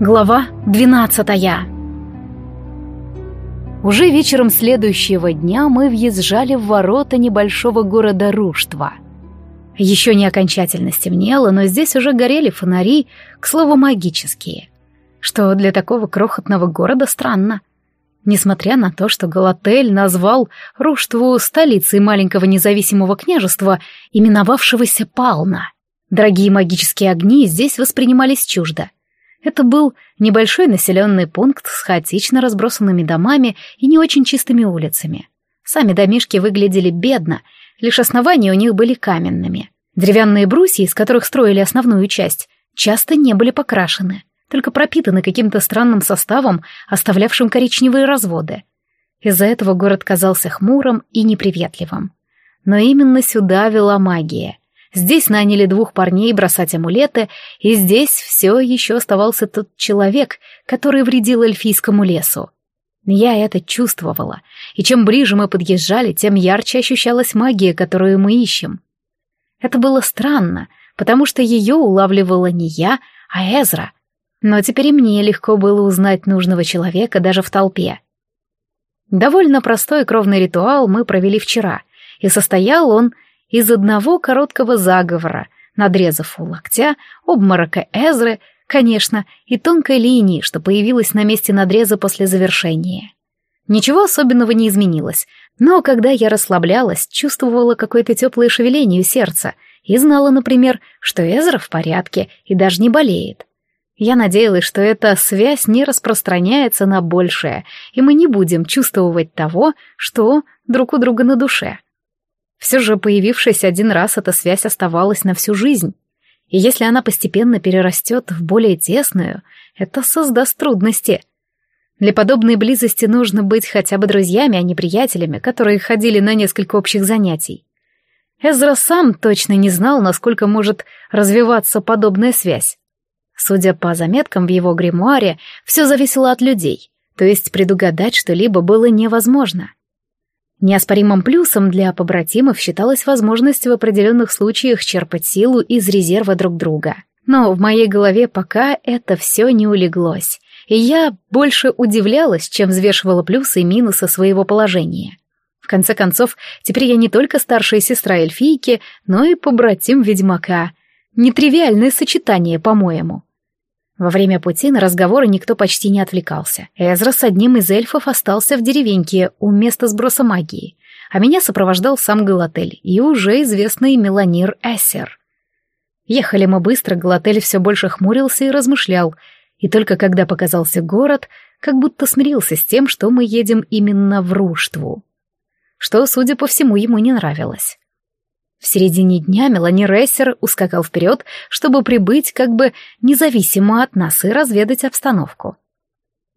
Глава двенадцатая Уже вечером следующего дня мы въезжали в ворота небольшого города Руштва. Еще не окончательно стемнело, но здесь уже горели фонари, к слову, магические. Что для такого крохотного города странно. Несмотря на то, что Галатель назвал Руштву столицей маленького независимого княжества, именовавшегося Пална. Дорогие магические огни здесь воспринимались чуждо. Это был небольшой населенный пункт с хаотично разбросанными домами и не очень чистыми улицами. Сами домишки выглядели бедно, лишь основания у них были каменными. Деревянные брусья, из которых строили основную часть, часто не были покрашены, только пропитаны каким-то странным составом, оставлявшим коричневые разводы. Из-за этого город казался хмурым и неприветливым. Но именно сюда вела магия — Здесь наняли двух парней бросать амулеты, и здесь все еще оставался тот человек, который вредил эльфийскому лесу. Я это чувствовала, и чем ближе мы подъезжали, тем ярче ощущалась магия, которую мы ищем. Это было странно, потому что ее улавливала не я, а Эзра. Но теперь мне легко было узнать нужного человека даже в толпе. Довольно простой кровный ритуал мы провели вчера, и состоял он из одного короткого заговора, надрезав у локтя, обморока Эзры, конечно, и тонкой линии, что появилась на месте надреза после завершения. Ничего особенного не изменилось, но когда я расслаблялась, чувствовала какое-то теплое шевеление у сердца и знала, например, что Эзра в порядке и даже не болеет. Я надеялась, что эта связь не распространяется на большее, и мы не будем чувствовать того, что друг у друга на душе. Все же, появившись один раз, эта связь оставалась на всю жизнь. И если она постепенно перерастет в более тесную, это создаст трудности. Для подобной близости нужно быть хотя бы друзьями, а не приятелями, которые ходили на несколько общих занятий. Эзра сам точно не знал, насколько может развиваться подобная связь. Судя по заметкам в его гримуаре, все зависело от людей, то есть предугадать что-либо было невозможно. Неоспоримым плюсом для побратимов считалась возможность в определенных случаях черпать силу из резерва друг друга. Но в моей голове пока это все не улеглось, и я больше удивлялась, чем взвешивала плюсы и минусы своего положения. В конце концов, теперь я не только старшая сестра эльфийки, но и побратим ведьмака. Нетривиальное сочетание, по-моему. Во время пути на разговоры никто почти не отвлекался. Эзра с одним из эльфов остался в деревеньке у места сброса магии, а меня сопровождал сам Галатель и уже известный Меланир Эссер. Ехали мы быстро, Галатель все больше хмурился и размышлял, и только когда показался город, как будто смирился с тем, что мы едем именно в Руштву. Что, судя по всему, ему не нравилось. В середине дня Мелани Рессер ускакал вперед, чтобы прибыть как бы независимо от нас и разведать обстановку.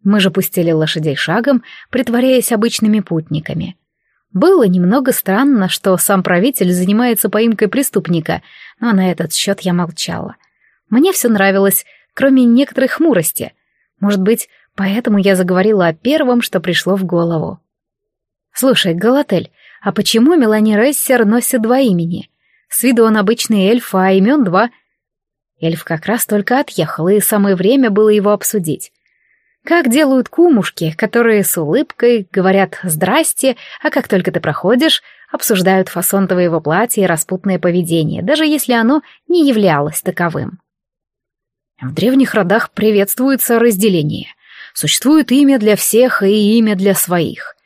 Мы же пустили лошадей шагом, притворяясь обычными путниками. Было немного странно, что сам правитель занимается поимкой преступника, но на этот счет я молчала. Мне все нравилось, кроме некоторой хмурости. Может быть, поэтому я заговорила о первом, что пришло в голову. «Слушай, Галатель, а почему Мелани Рессер носит два имени? С виду он обычный эльф, а имен два. Эльф как раз только отъехал, и самое время было его обсудить. Как делают кумушки, которые с улыбкой говорят «здрасте», а как только ты проходишь, обсуждают фасон твоего платья и распутное поведение, даже если оно не являлось таковым. В древних родах приветствуется разделение. Существует имя для всех и имя для своих.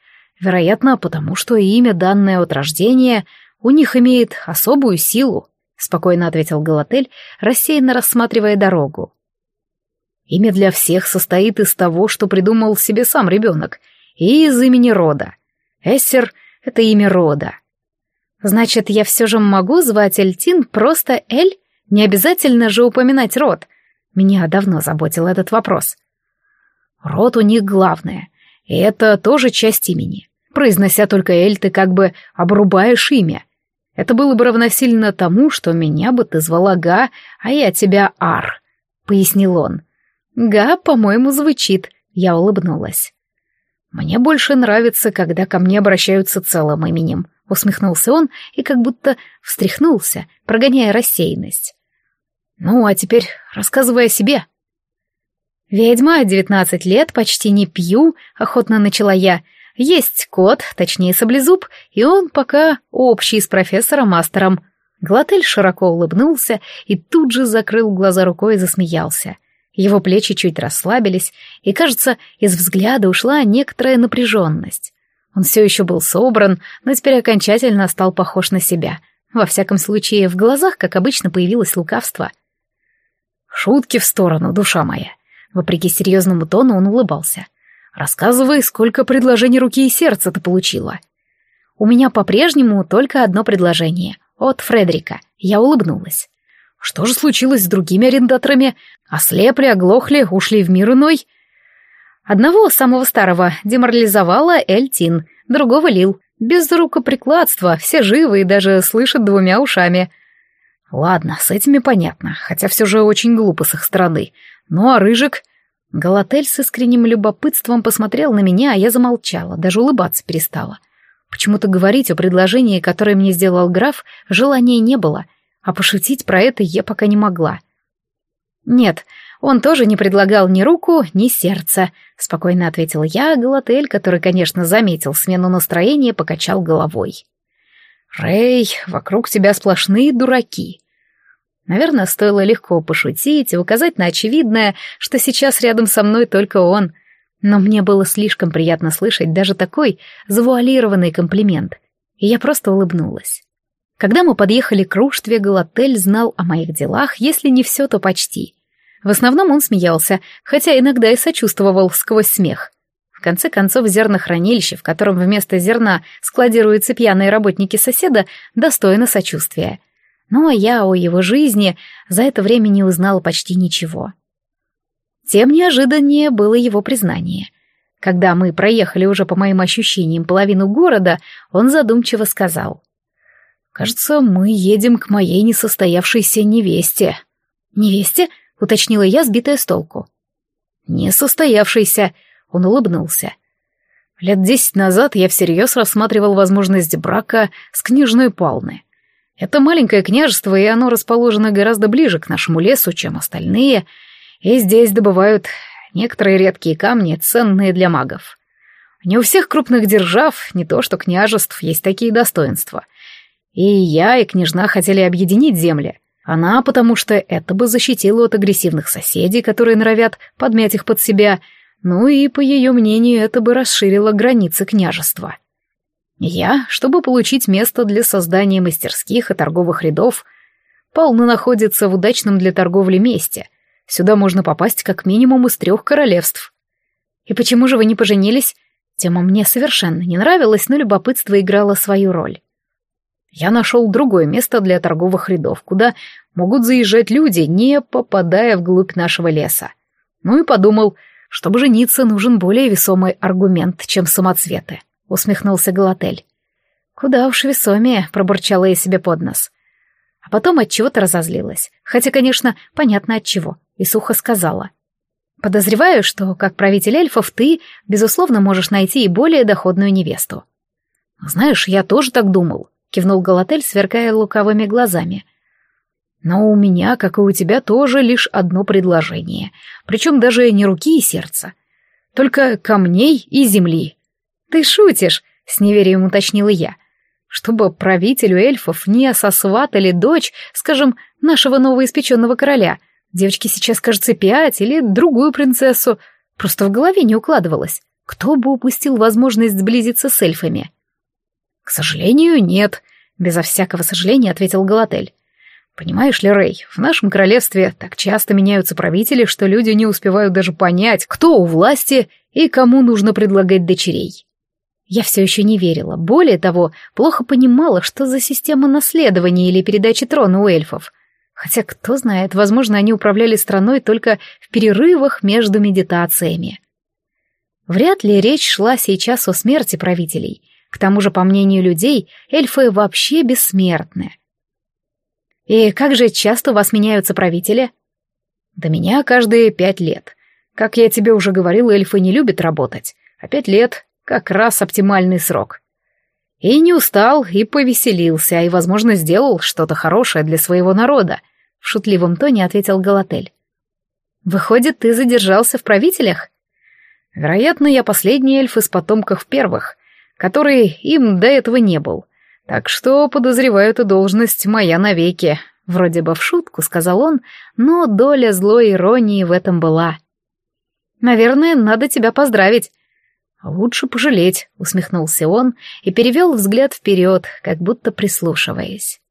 Вероятно, потому что имя, данное от рождения, у них имеет особую силу, спокойно ответил Галатель, рассеянно рассматривая дорогу. Имя для всех состоит из того, что придумал себе сам ребенок, и из имени рода. Эссер — это имя рода. Значит, я все же могу звать Эльтин просто Эль? Не обязательно же упоминать род. Меня давно заботил этот вопрос. Род у них главное, и это тоже часть имени. Произнося только «Эль», ты как бы обрубаешь имя. Это было бы равносильно тому, что меня бы ты звала Га, а я тебя Ар, — пояснил он. Га, по-моему, звучит. Я улыбнулась. Мне больше нравится, когда ко мне обращаются целым именем, — усмехнулся он и как будто встряхнулся, прогоняя рассеянность. Ну, а теперь рассказывай о себе. «Ведьма, девятнадцать лет, почти не пью», — охотно начала я. «Есть кот, точнее саблезуб, и он пока общий с профессором-мастером». Глотель широко улыбнулся и тут же закрыл глаза рукой и засмеялся. Его плечи чуть расслабились, и, кажется, из взгляда ушла некоторая напряженность. Он все еще был собран, но теперь окончательно стал похож на себя. Во всяком случае, в глазах, как обычно, появилось лукавство. «Шутки в сторону, душа моя!» Вопреки серьезному тону он улыбался. «Рассказывай, сколько предложений руки и сердца ты получила?» «У меня по-прежнему только одно предложение. От Фредерика». Я улыбнулась. «Что же случилось с другими арендаторами? Ослепли, оглохли, ушли в мир иной?» Одного, самого старого, деморализовала Эльтин, другого Лил. Без рукоприкладства, все живы и даже слышат двумя ушами. Ладно, с этими понятно, хотя все же очень глупо с их стороны. Ну а Рыжик... Галатель с искренним любопытством посмотрел на меня, а я замолчала, даже улыбаться перестала. Почему-то говорить о предложении, которое мне сделал граф, желания не было, а пошутить про это я пока не могла. Нет, он тоже не предлагал ни руку, ни сердце, спокойно ответила я, а Галатель, который, конечно, заметил смену настроения, покачал головой. Рэй, вокруг тебя сплошные дураки. Наверное, стоило легко пошутить и указать на очевидное, что сейчас рядом со мной только он. Но мне было слишком приятно слышать даже такой завуалированный комплимент. И я просто улыбнулась. Когда мы подъехали к Руштве, Галатель знал о моих делах, если не все, то почти. В основном он смеялся, хотя иногда и сочувствовал сквозь смех. В конце концов, зернохранилище, в котором вместо зерна складируются пьяные работники соседа, достойно сочувствия — но я о его жизни за это время не узнала почти ничего. Тем неожиданнее было его признание. Когда мы проехали уже по моим ощущениям половину города, он задумчиво сказал. «Кажется, мы едем к моей несостоявшейся невесте». «Невесте?» — уточнила я, сбитая с толку. «Несостоявшейся», — он улыбнулся. Лет десять назад я всерьез рассматривал возможность брака с княжной Палны. Это маленькое княжество, и оно расположено гораздо ближе к нашему лесу, чем остальные, и здесь добывают некоторые редкие камни, ценные для магов. Не у всех крупных держав, не то что княжеств, есть такие достоинства. И я, и княжна хотели объединить земли. Она, потому что это бы защитило от агрессивных соседей, которые норовят подмять их под себя, ну и, по ее мнению, это бы расширило границы княжества. Я, чтобы получить место для создания мастерских и торговых рядов, Пална находится в удачном для торговли месте. Сюда можно попасть как минимум из трех королевств. И почему же вы не поженились? Тема мне совершенно не нравилась, но любопытство играло свою роль. Я нашел другое место для торговых рядов, куда могут заезжать люди, не попадая вглубь нашего леса. Ну и подумал, чтобы жениться, нужен более весомый аргумент, чем самоцветы усмехнулся Галатель. Куда уж весомее, пробурчала я себе под нос. А потом от чего-то разозлилась. Хотя, конечно, понятно от чего. И сухо сказала. Подозреваю, что, как правитель эльфов, ты, безусловно, можешь найти и более доходную невесту. Знаешь, я тоже так думал, кивнул Галатель, сверкая лукавыми глазами. Но у меня, как и у тебя, тоже лишь одно предложение. Причем даже не руки и сердца. Только камней и земли. «Ты шутишь?» — с неверием уточнила я. «Чтобы правителю эльфов не сосватали дочь, скажем, нашего новоиспеченного короля. Девочке сейчас, кажется, пять или другую принцессу. Просто в голове не укладывалось. Кто бы упустил возможность сблизиться с эльфами?» «К сожалению, нет», — безо всякого сожаления ответил Галатель. Понимаешь ли, Рэй, в нашем королевстве так часто меняются правители, что люди не успевают даже понять, кто у власти и кому нужно предлагать дочерей. Я все еще не верила. Более того, плохо понимала, что за система наследования или передачи трона у эльфов. Хотя, кто знает, возможно, они управляли страной только в перерывах между медитациями. Вряд ли речь шла сейчас о смерти правителей. К тому же, по мнению людей, эльфы вообще бессмертны. «И как же часто у вас меняются правители?» «До меня каждые пять лет. Как я тебе уже говорил, эльфы не любят работать. А пять лет как раз оптимальный срок. И не устал, и повеселился, и, возможно, сделал что-то хорошее для своего народа, в шутливом тоне ответил Галатель. Выходит, ты задержался в правителях? Вероятно, я последний эльф из потомков первых, который им до этого не был. Так что, подозреваю, эту должность моя навеки. Вроде бы в шутку, сказал он, но доля злой иронии в этом была. Наверное, надо тебя поздравить. Лучше пожалеть, усмехнулся он и перевел взгляд вперед, как будто прислушиваясь.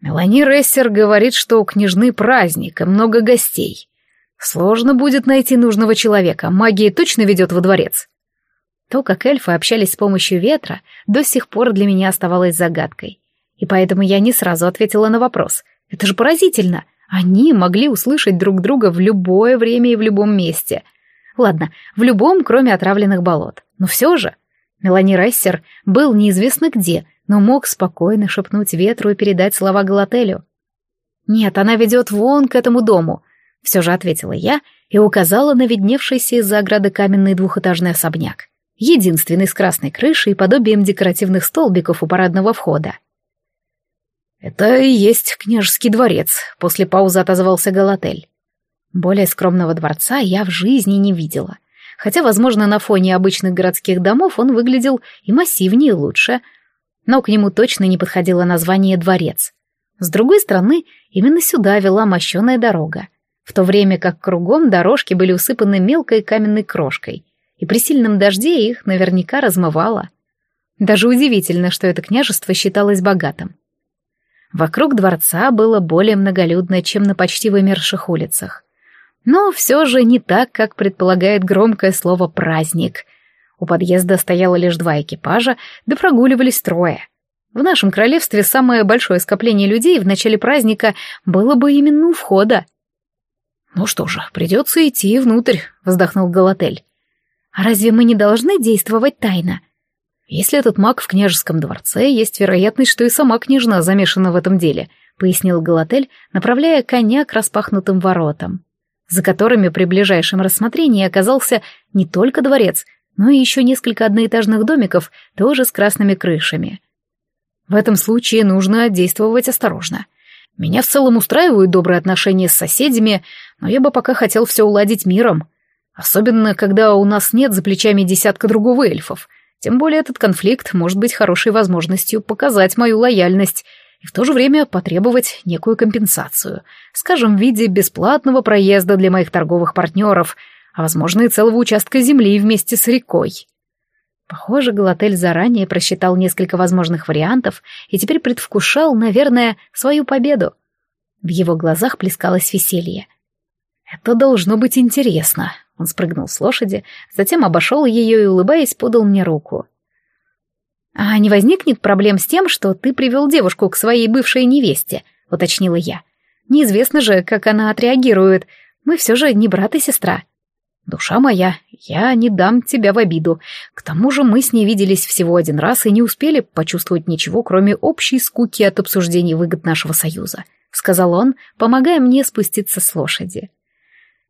Мелани Рессер говорит, что у княжны праздник и много гостей. Сложно будет найти нужного человека, магия точно ведет во дворец. То, как эльфы общались с помощью ветра, до сих пор для меня оставалось загадкой. И поэтому я не сразу ответила на вопрос. Это же поразительно. Они могли услышать друг друга в любое время и в любом месте. Ладно, в любом, кроме отравленных болот. Но все же... Мелани Рессер был неизвестно где, но мог спокойно шепнуть ветру и передать слова Галателю. «Нет, она ведет вон к этому дому», — все же ответила я и указала на видневшийся из-за ограды каменный двухэтажный особняк, единственный с красной крышей и подобием декоративных столбиков у парадного входа. «Это и есть княжеский дворец», — после паузы отозвался Галатель. Более скромного дворца я в жизни не видела, хотя, возможно, на фоне обычных городских домов он выглядел и массивнее, и лучше — но к нему точно не подходило название «дворец». С другой стороны, именно сюда вела мощеная дорога, в то время как кругом дорожки были усыпаны мелкой каменной крошкой, и при сильном дожде их наверняка размывало. Даже удивительно, что это княжество считалось богатым. Вокруг дворца было более многолюдно, чем на почти вымерших улицах. Но все же не так, как предполагает громкое слово «праздник», у подъезда стояло лишь два экипажа, да прогуливались трое. В нашем королевстве самое большое скопление людей в начале праздника было бы именно у входа. «Ну что же, придется идти внутрь», — вздохнул Галатель. «А разве мы не должны действовать тайно?» «Если этот маг в княжеском дворце, есть вероятность, что и сама княжна замешана в этом деле», — пояснил Галатель, направляя коня к распахнутым воротам, за которыми при ближайшем рассмотрении оказался не только дворец, ну и еще несколько одноэтажных домиков, тоже с красными крышами. В этом случае нужно действовать осторожно. Меня в целом устраивают добрые отношения с соседями, но я бы пока хотел все уладить миром. Особенно, когда у нас нет за плечами десятка другого эльфов. Тем более этот конфликт может быть хорошей возможностью показать мою лояльность и в то же время потребовать некую компенсацию, скажем, в виде бесплатного проезда для моих торговых партнеров — а, возможно, и целого участка земли вместе с рекой. Похоже, Галатель заранее просчитал несколько возможных вариантов и теперь предвкушал, наверное, свою победу. В его глазах плескалось веселье. «Это должно быть интересно», — он спрыгнул с лошади, затем обошел ее и, улыбаясь, подал мне руку. «А не возникнет проблем с тем, что ты привел девушку к своей бывшей невесте?» — уточнила я. «Неизвестно же, как она отреагирует. Мы все же не брат и сестра». «Душа моя, я не дам тебя в обиду. К тому же мы с ней виделись всего один раз и не успели почувствовать ничего, кроме общей скуки от обсуждения выгод нашего союза», — сказал он, помогая мне спуститься с лошади.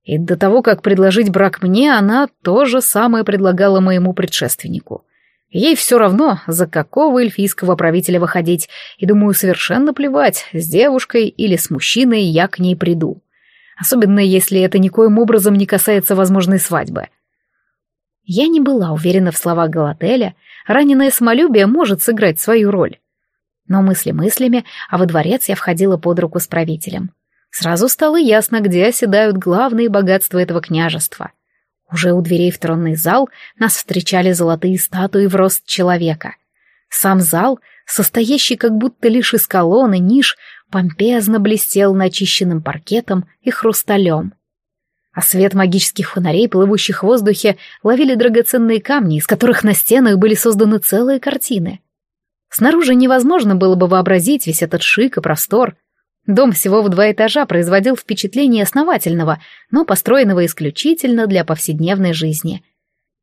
И до того, как предложить брак мне, она то же самое предлагала моему предшественнику. Ей все равно, за какого эльфийского правителя выходить, и, думаю, совершенно плевать, с девушкой или с мужчиной я к ней приду особенно если это никоим образом не касается возможной свадьбы. Я не была уверена в словах Галателя, раненое самолюбие может сыграть свою роль. Но мысли мыслями, а во дворец я входила под руку с правителем. Сразу стало ясно, где оседают главные богатства этого княжества. Уже у дверей в тронный зал нас встречали золотые статуи в рост человека. Сам зал, состоящий как будто лишь из колонн и ниш, помпезно блестел начищенным паркетом и хрусталем. А свет магических фонарей, плывущих в воздухе, ловили драгоценные камни, из которых на стенах были созданы целые картины. Снаружи невозможно было бы вообразить весь этот шик и простор. Дом всего в два этажа производил впечатление основательного, но построенного исключительно для повседневной жизни.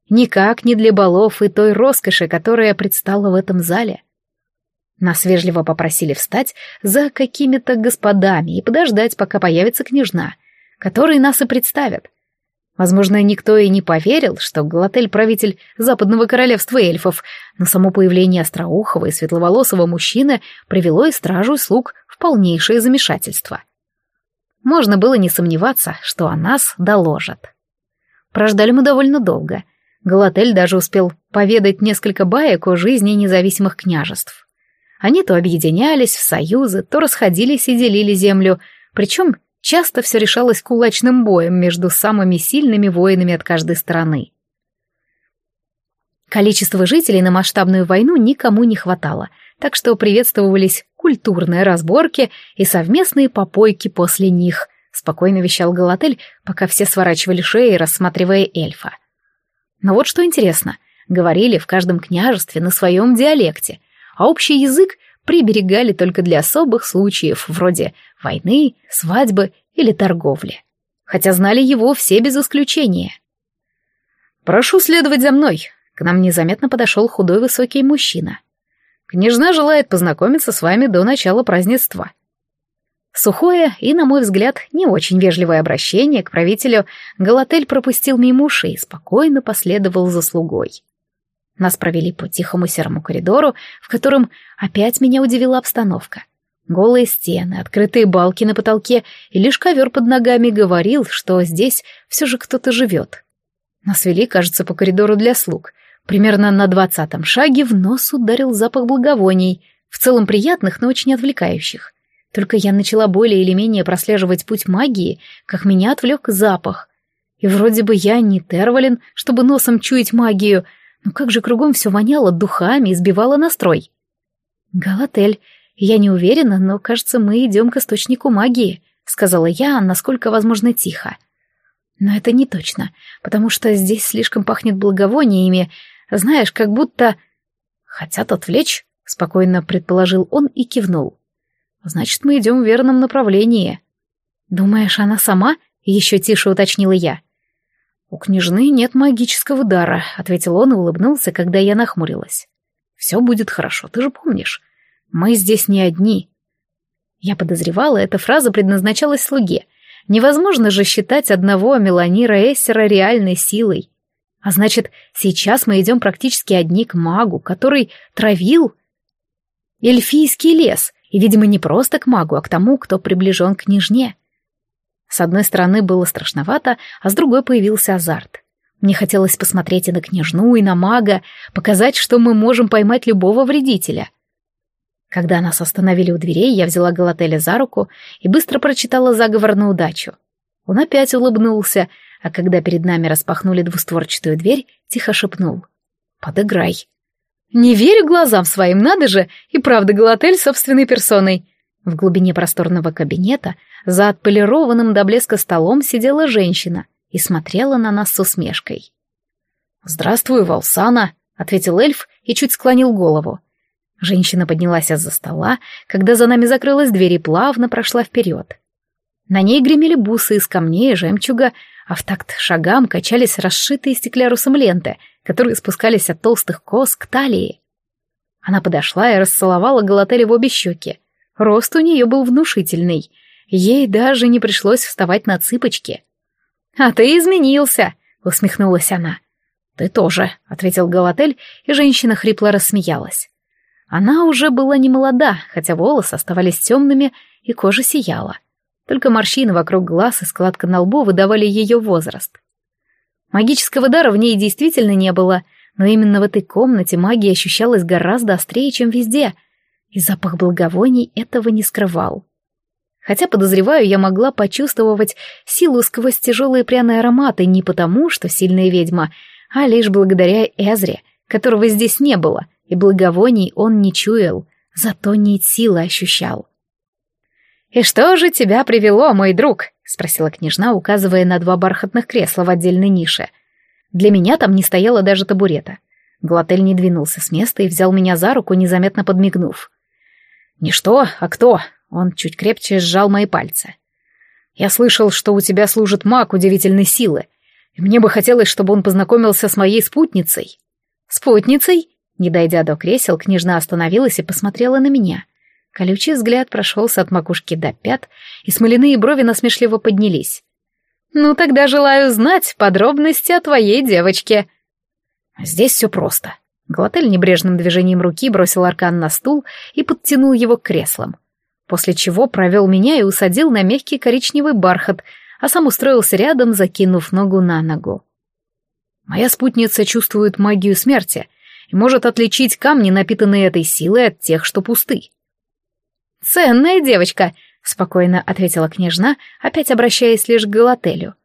Никак не для балов и той роскоши, которая предстала в этом зале — нас вежливо попросили встать за какими-то господами и подождать, пока появится княжна, которые нас и представят. Возможно, никто и не поверил, что Галатель — правитель западного королевства эльфов, но само появление остроухого и светловолосого мужчины привело и стражу и слуг полнейшее замешательство. можно было не сомневаться, что о нас доложат. Прождали мы довольно долго. Галатель даже успел поведать несколько баек о жизни независимых княжеств. Они то объединялись в союзы, то расходились и делили землю, причем часто все решалось кулачным боем между самыми сильными воинами от каждой стороны. Количество жителей на масштабную войну никому не хватало, так что приветствовались культурные разборки и совместные попойки после них, спокойно вещал Галатель, пока все сворачивали шеи, рассматривая эльфа. Но вот что интересно, говорили в каждом княжестве на своем диалекте, а общий язык приберегали только для особых случаев, вроде войны, свадьбы или торговли. Хотя знали его все без исключения. «Прошу следовать за мной», — к нам незаметно подошел худой высокий мужчина. Княжна желает познакомиться с вами до начала празднества. Сухое и, на мой взгляд, не очень вежливое обращение к правителю Галатель пропустил мимо ушей и спокойно последовал за слугой. Нас провели по тихому серому коридору, в котором опять меня удивила обстановка. Голые стены, открытые балки на потолке и лишь ковер под ногами говорил, что здесь все же кто-то живет. Нас вели, кажется, по коридору для слуг, Примерно на двадцатом шаге в нос ударил запах благовоний, в целом приятных, но очень отвлекающих. Только я начала более или менее прослеживать путь магии, как меня отвлек запах. И вроде бы я не Тервалин, чтобы носом чуять магию, но как же кругом все воняло духами и сбивало настрой. «Галатель, я не уверена, но, кажется, мы идем к источнику магии», — сказала я, насколько возможно, тихо. Но это не точно, потому что здесь слишком пахнет благовониями, знаешь, как будто... Хотят отвлечь, спокойно предположил он и кивнул. Значит, мы идем в верном направлении. Думаешь, она сама? Еще тише уточнила я. У княжны нет магического дара, ответил он и улыбнулся, когда я нахмурилась. Все будет хорошо, ты же помнишь. Мы здесь не одни. Я подозревала, эта фраза предназначалась слуге. Невозможно же считать одного Меланира Эссера реальной силой. А значит, сейчас мы идем практически одни к магу, который травил эльфийский лес, и, видимо, не просто к магу, а к тому, кто приближен к княжне. С одной стороны было страшновато, а с другой появился азарт. Мне хотелось посмотреть и на княжну, и на мага, показать, что мы можем поймать любого вредителя. Когда нас остановили у дверей, я взяла Галателя за руку и быстро прочитала заговор на удачу. Он опять улыбнулся, а когда перед нами распахнули двустворчатую дверь, тихо шепнул. «Подыграй». «Не верю глазам своим, надо же, и правда Галатель собственной персоной». В глубине просторного кабинета за отполированным до блеска столом сидела женщина и смотрела на нас с усмешкой. «Здравствуй, Волсана», — ответил эльф и чуть склонил голову. Женщина поднялась из-за стола, когда за нами закрылась дверь и плавно прошла вперед. На ней гремели бусы из камней и жемчуга, а в такт шагам качались расшитые стеклярусом ленты, которые спускались от толстых кос к талии. Она подошла и расцеловала Галателя в обе щеки. Рост у нее был внушительный. Ей даже не пришлось вставать на цыпочки. «А ты изменился!» — усмехнулась она. «Ты тоже», — ответил Галатель, и женщина хрипло рассмеялась. Она уже была не молода, хотя волосы оставались темными, и кожа сияла. Только морщины вокруг глаз и складка на лбу выдавали ее возраст. Магического дара в ней действительно не было, но именно в этой комнате магия ощущалась гораздо острее, чем везде, и запах благовоний этого не скрывал. Хотя, подозреваю, я могла почувствовать силу сквозь тяжелые пряные ароматы не потому, что сильная ведьма, а лишь благодаря Эзре, которого здесь не было, и благовоний он не чуял, зато нить силы ощущал. «И что же тебя привело, мой друг?» — спросила княжна, указывая на два бархатных кресла в отдельной нише. Для меня там не стояло даже табурета. Глотель не двинулся с места и взял меня за руку, незаметно подмигнув. «Не что, а кто?» — он чуть крепче сжал мои пальцы. «Я слышал, что у тебя служит маг удивительной силы, и мне бы хотелось, чтобы он познакомился с моей спутницей». «Спутницей?» Не дойдя до кресел, княжна остановилась и посмотрела на меня — Колючий взгляд прошелся от макушки до пят, и смоляные брови насмешливо поднялись. «Ну тогда желаю знать подробности о твоей девочке». «Здесь все просто». Глотель небрежным движением руки бросил аркан на стул и подтянул его к креслам. после чего провел меня и усадил на мягкий коричневый бархат, а сам устроился рядом, закинув ногу на ногу. Моя спутница чувствует магию смерти и может отличить камни, напитанные этой силой, от тех, что пусты. «Ценная девочка», — спокойно ответила княжна, опять обращаясь лишь к Галателю.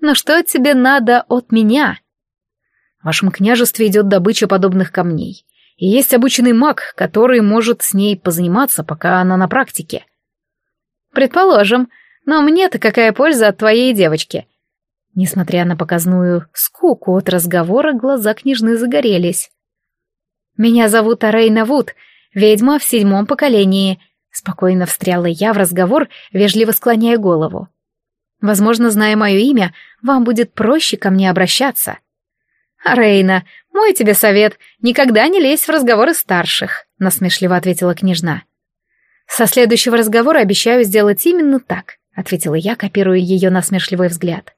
«Но что тебе надо от меня?» «В вашем княжестве идет добыча подобных камней, и есть обученный маг, который может с ней позаниматься, пока она на практике». «Предположим, но мне-то какая польза от твоей девочки?» Несмотря на показную скуку от разговора, глаза княжны загорелись. «Меня зовут Арейна Вуд, ведьма в седьмом поколении», Спокойно встряла я в разговор, вежливо склоняя голову. Возможно, зная мое имя, вам будет проще ко мне обращаться. Рейна, мой тебе совет, никогда не лезь в разговоры старших, насмешливо ответила княжна. Со следующего разговора обещаю сделать именно так, ответила я, копируя ее насмешливый взгляд.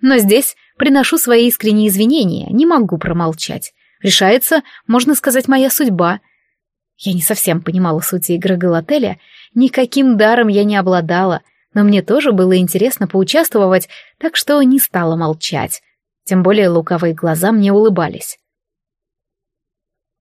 Но здесь приношу свои искренние извинения, не могу промолчать. Решается, можно сказать, моя судьба, я не совсем понимала сути игры Галателя, никаким даром я не обладала, но мне тоже было интересно поучаствовать, так что не стала молчать. Тем более луковые глаза мне улыбались.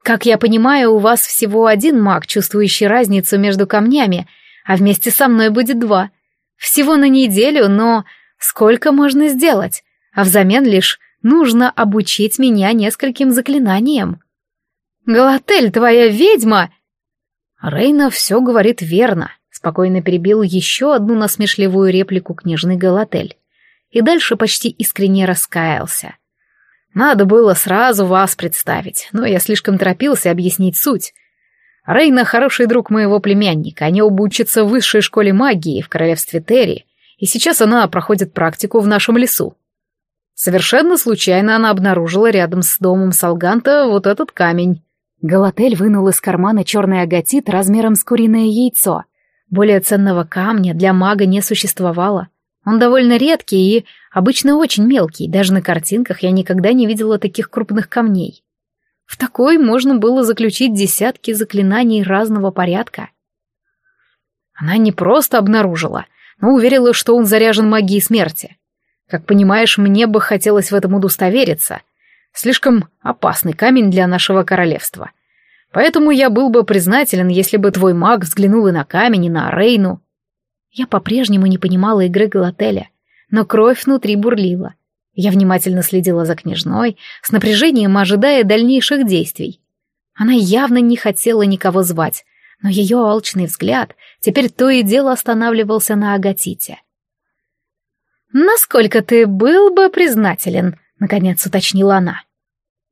«Как я понимаю, у вас всего один маг, чувствующий разницу между камнями, а вместе со мной будет два. Всего на неделю, но сколько можно сделать? А взамен лишь нужно обучить меня нескольким заклинаниям». «Галатель, твоя ведьма!» Рейна все говорит верно, спокойно перебил еще одну насмешливую реплику княжны Галатель. И дальше почти искренне раскаялся. Надо было сразу вас представить, но я слишком торопился объяснить суть. Рейна — хороший друг моего племянника, они оба учатся в высшей школе магии в королевстве Терри, и сейчас она проходит практику в нашем лесу. Совершенно случайно она обнаружила рядом с домом Салганта вот этот камень. Галатель вынул из кармана черный агатит размером с куриное яйцо. Более ценного камня для мага не существовало. Он довольно редкий и обычно очень мелкий, даже на картинках я никогда не видела таких крупных камней. В такой можно было заключить десятки заклинаний разного порядка. Она не просто обнаружила, но уверила, что он заряжен магией смерти. Как понимаешь, мне бы хотелось в этом удостовериться — Слишком опасный камень для нашего королевства. Поэтому я был бы признателен, если бы твой маг взглянул и на камень, и на Рейну. Я по-прежнему не понимала игры Галателя, но кровь внутри бурлила. Я внимательно следила за княжной, с напряжением ожидая дальнейших действий. Она явно не хотела никого звать, но ее алчный взгляд теперь то и дело останавливался на Агатите. «Насколько ты был бы признателен?» — наконец уточнила она.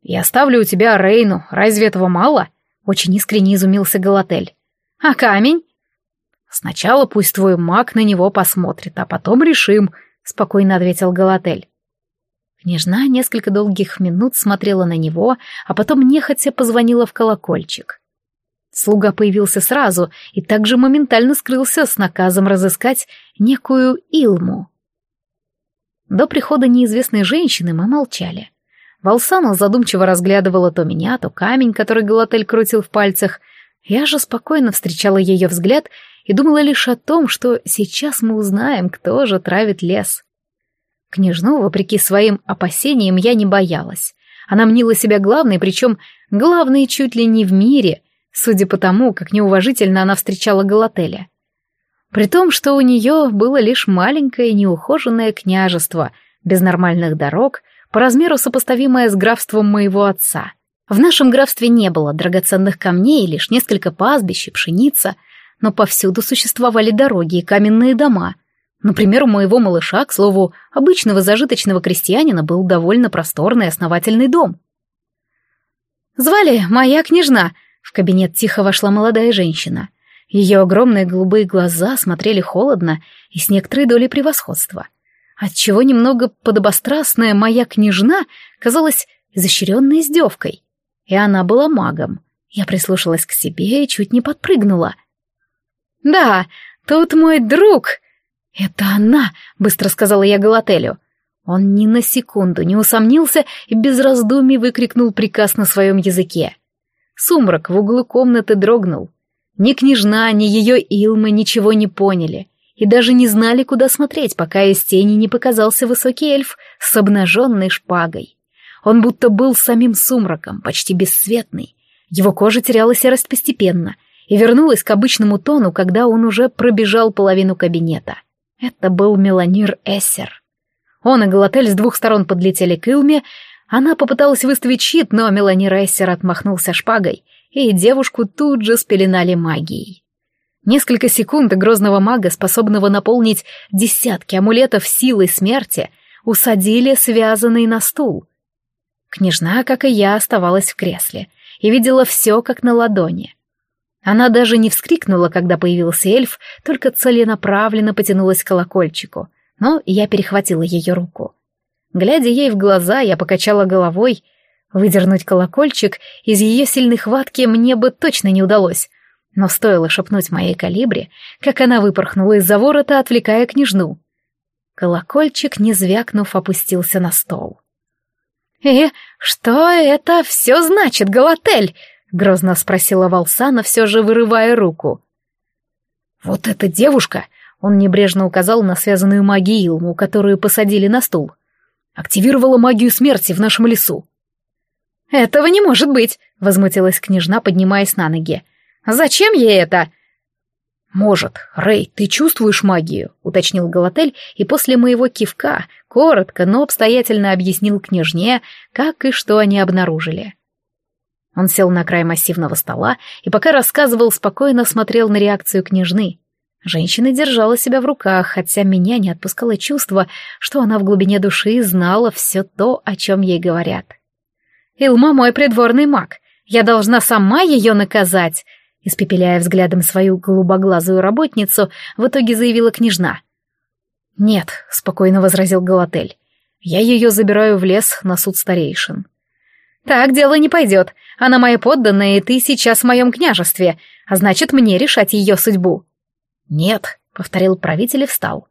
«Я оставлю у тебя Рейну, разве этого мало?» — очень искренне изумился Галатель. «А камень?» «Сначала пусть твой маг на него посмотрит, а потом решим», — спокойно ответил Галатель. Княжна несколько долгих минут смотрела на него, а потом нехотя позвонила в колокольчик. Слуга появился сразу и также моментально скрылся с наказом разыскать некую Илму. До прихода неизвестной женщины мы молчали. Волсана задумчиво разглядывала то меня, то камень, который Галатель крутил в пальцах. Я же спокойно встречала ее взгляд и думала лишь о том, что сейчас мы узнаем, кто же травит лес. Княжну, вопреки своим опасениям, я не боялась. Она мнила себя главной, причем главной чуть ли не в мире, судя по тому, как неуважительно она встречала Галателя. При том, что у нее было лишь маленькое неухоженное княжество, без нормальных дорог — по размеру сопоставимое с графством моего отца. В нашем графстве не было драгоценных камней, лишь несколько пастбищ и пшеница, но повсюду существовали дороги и каменные дома. Например, у моего малыша, к слову, обычного зажиточного крестьянина был довольно просторный основательный дом. «Звали моя княжна», — в кабинет тихо вошла молодая женщина. Ее огромные голубые глаза смотрели холодно и с некоторой долей превосходства отчего немного подобострастная моя княжна казалась изощренной издевкой. И она была магом. Я прислушалась к себе и чуть не подпрыгнула. «Да, тут мой друг!» «Это она!» — быстро сказала я Галателю. Он ни на секунду не усомнился и без раздумий выкрикнул приказ на своем языке. Сумрак в углу комнаты дрогнул. Ни княжна, ни ее Илма ничего не поняли и даже не знали, куда смотреть, пока из тени не показался высокий эльф с обнаженной шпагой. Он будто был самим сумраком, почти бесцветный. Его кожа теряла серость постепенно и вернулась к обычному тону, когда он уже пробежал половину кабинета. Это был Меланир Эссер. Он и Галатель с двух сторон подлетели к Илме, она попыталась выставить щит, но Меланир Эссер отмахнулся шпагой, и девушку тут же спеленали магией. Несколько секунд грозного мага, способного наполнить десятки амулетов силой смерти, усадили связанный на стул. Княжна, как и я, оставалась в кресле и видела все как на ладони. Она даже не вскрикнула, когда появился эльф, только целенаправленно потянулась к колокольчику, но я перехватила ее руку. Глядя ей в глаза, я покачала головой. Выдернуть колокольчик из ее сильной хватки мне бы точно не удалось, но стоило шепнуть моей калибре, как она выпорхнула из-за ворота, отвлекая княжну. Колокольчик, не звякнув, опустился на стол. «И что это все значит, Галатель?» — грозно спросила Волсана, все же вырывая руку. «Вот эта девушка!» — он небрежно указал на связанную магию Илму, которую посадили на стул. «Активировала магию смерти в нашем лесу». «Этого не может быть!» — возмутилась княжна, поднимаясь на ноги. Зачем ей это?» «Может, Рэй, ты чувствуешь магию?» — уточнил Галатель, и после моего кивка коротко, но обстоятельно объяснил княжне, как и что они обнаружили. Он сел на край массивного стола и пока рассказывал, спокойно смотрел на реакцию княжны. Женщина держала себя в руках, хотя меня не отпускало чувство, что она в глубине души знала все то, о чем ей говорят. «Илма мой придворный маг. Я должна сама ее наказать», Испепеляя взглядом свою голубоглазую работницу, в итоге заявила княжна. «Нет», — спокойно возразил Галатель, — «я ее забираю в лес на суд старейшин». «Так дело не пойдет. Она моя подданная, и ты сейчас в моем княжестве, а значит, мне решать ее судьбу». «Нет», — повторил правитель и встал.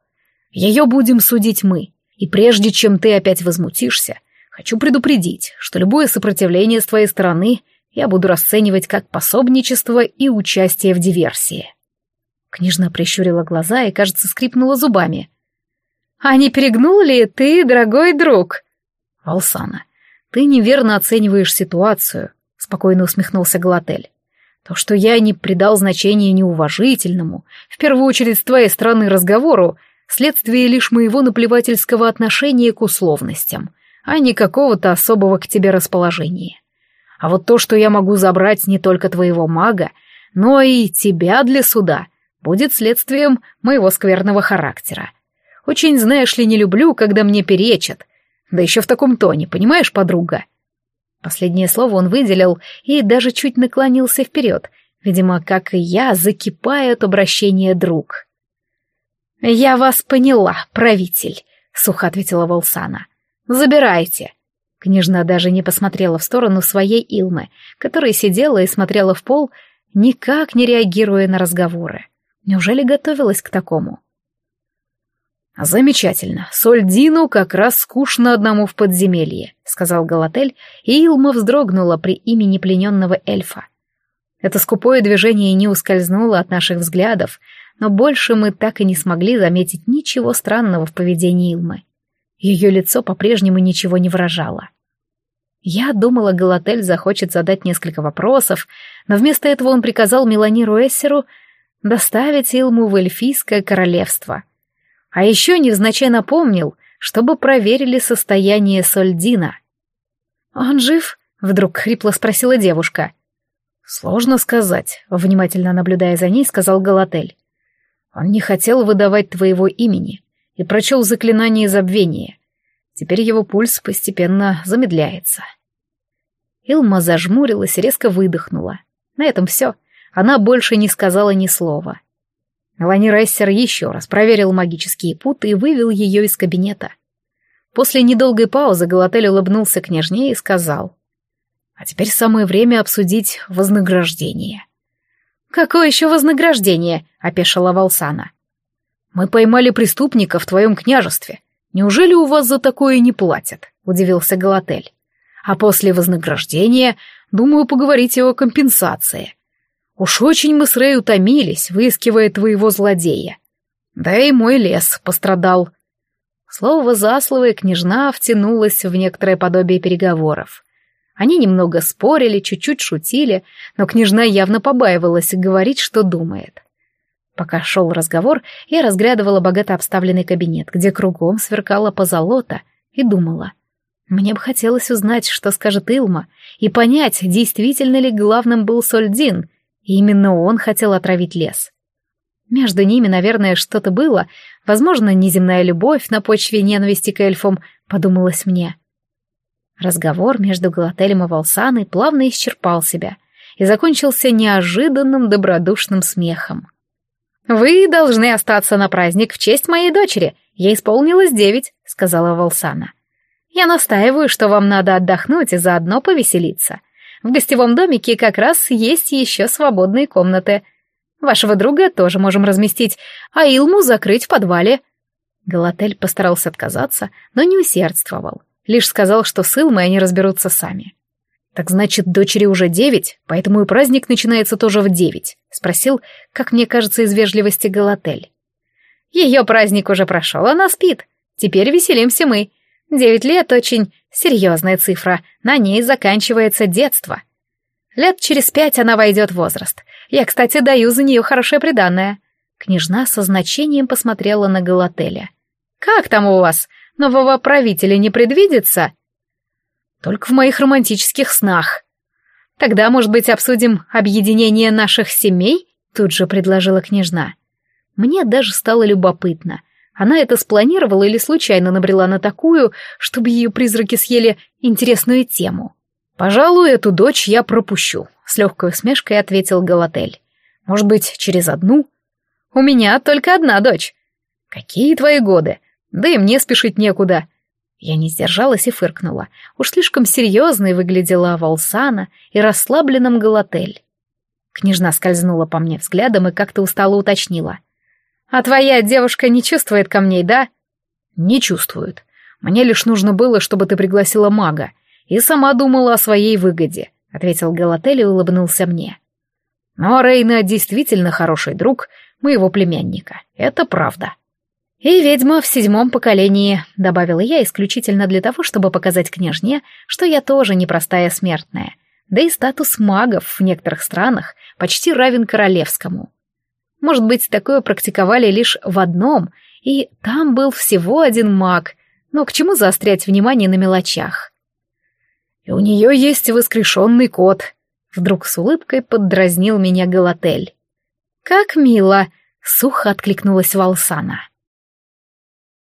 «Ее будем судить мы, и прежде чем ты опять возмутишься, хочу предупредить, что любое сопротивление с твоей стороны я буду расценивать как пособничество и участие в диверсии. Княжна прищурила глаза и, кажется, скрипнула зубами. «А не перегнул ли ты, дорогой друг?» «Алсана, ты неверно оцениваешь ситуацию», — спокойно усмехнулся Галатель. «То, что я не придал значения неуважительному, в первую очередь с твоей стороны разговору, следствие лишь моего наплевательского отношения к условностям, а не какого-то особого к тебе расположения. А вот то, что я могу забрать не только твоего мага, но и тебя для суда, будет следствием моего скверного характера. Очень, знаешь ли, не люблю, когда мне перечат. Да еще в таком тоне, понимаешь, подруга?» Последнее слово он выделил и даже чуть наклонился вперед, видимо, как и я, закипая от обращения друг. «Я вас поняла, правитель», — сухо ответила Волсана. «Забирайте. Княжна даже не посмотрела в сторону своей Илмы, которая сидела и смотрела в пол, никак не реагируя на разговоры. Неужели готовилась к такому? «Замечательно. Сольдину как раз скучно одному в подземелье», — сказал Галатель, и Илма вздрогнула при имени плененного эльфа. Это скупое движение не ускользнуло от наших взглядов, но больше мы так и не смогли заметить ничего странного в поведении Илмы. Ее лицо по-прежнему ничего не выражало. Я думала, Галатель захочет задать несколько вопросов, но вместо этого он приказал Меланиру Эссеру доставить Илму в эльфийское королевство. А еще невзначай напомнил, чтобы проверили состояние Сольдина. «Он жив?» — вдруг хрипло спросила девушка. «Сложно сказать», — внимательно наблюдая за ней, сказал Галатель. «Он не хотел выдавать твоего имени и прочел заклинание забвения. Теперь его пульс постепенно замедляется. Илма зажмурилась и резко выдохнула. На этом все. Она больше не сказала ни слова. Лани Рессер еще раз проверил магические путы и вывел ее из кабинета. После недолгой паузы Галатель улыбнулся княжне и сказал. «А теперь самое время обсудить вознаграждение». «Какое еще вознаграждение?» — опешила Волсана. «Мы поймали преступника в твоем княжестве. Неужели у вас за такое не платят?» — удивился Галатель. «А после вознаграждения, думаю, поговорите о компенсации. Уж очень мы с Рэй утомились, выискивая твоего злодея. Да и мой лес пострадал. Слово за слово княжна втянулась в некоторое подобие переговоров. Они немного спорили, чуть-чуть шутили, но княжна явно побаивалась говорить, что думает. Пока шел разговор, я разглядывала богато обставленный кабинет, где кругом сверкало позолота, и думала. Мне бы хотелось узнать, что скажет Илма, и понять, действительно ли главным был Сольдин, и именно он хотел отравить лес. Между ними, наверное, что-то было, возможно, неземная любовь на почве ненависти к эльфам, подумалось мне. Разговор между Галателем и Волсаной плавно исчерпал себя и закончился неожиданным добродушным смехом. «Вы должны остаться на праздник в честь моей дочери. Ей исполнилось девять», — сказала Волсана. «Я настаиваю, что вам надо отдохнуть и заодно повеселиться. В гостевом домике как раз есть еще свободные комнаты. Вашего друга тоже можем разместить, а Илму закрыть в подвале». Галатель постарался отказаться, но не усердствовал. Лишь сказал, что с Илмой они разберутся сами. «Так значит, дочери уже девять, поэтому и праздник начинается тоже в девять», — спросил, как мне кажется, из вежливости Галатель. «Ее праздник уже прошел, она спит. Теперь веселимся мы. Девять лет — очень серьезная цифра, на ней заканчивается детство. Лет через пять она войдет в возраст. Я, кстати, даю за нее хорошее приданное». Княжна со значением посмотрела на Галателя. «Как там у вас? Нового правителя не предвидится?» Только в моих романтических снах. Тогда, может быть, обсудим объединение наших семей? Тут же предложила княжна. Мне даже стало любопытно. Она это спланировала или случайно набрела на такую, чтобы ее призраки съели интересную тему? «Пожалуй, эту дочь я пропущу», — с легкой усмешкой ответил Галатель. «Может быть, через одну?» «У меня только одна дочь». «Какие твои годы? Да и мне спешить некуда. Я не сдержалась и фыркнула. Уж слишком серьезной выглядела Волсана и расслабленным Галатель. Княжна скользнула по мне взглядом и как-то устало уточнила. «А твоя девушка не чувствует камней, да?» «Не чувствует. Мне лишь нужно было, чтобы ты пригласила мага, и сама думала о своей выгоде», — ответил Галатель и улыбнулся мне. «Но Рейна действительно хороший друг моего племянника. Это правда». «И ведьма в седьмом поколении», — добавила я исключительно для того, чтобы показать княжне, что я тоже непростая смертная. Да и статус магов в некоторых странах почти равен королевскому. Может быть, такое практиковали лишь в одном, и там был всего один маг, но к чему заострять внимание на мелочах? «И у нее есть воскрешенный кот», — вдруг с улыбкой поддразнил меня Галатель. «Как мило!» — сухо откликнулась Валсана.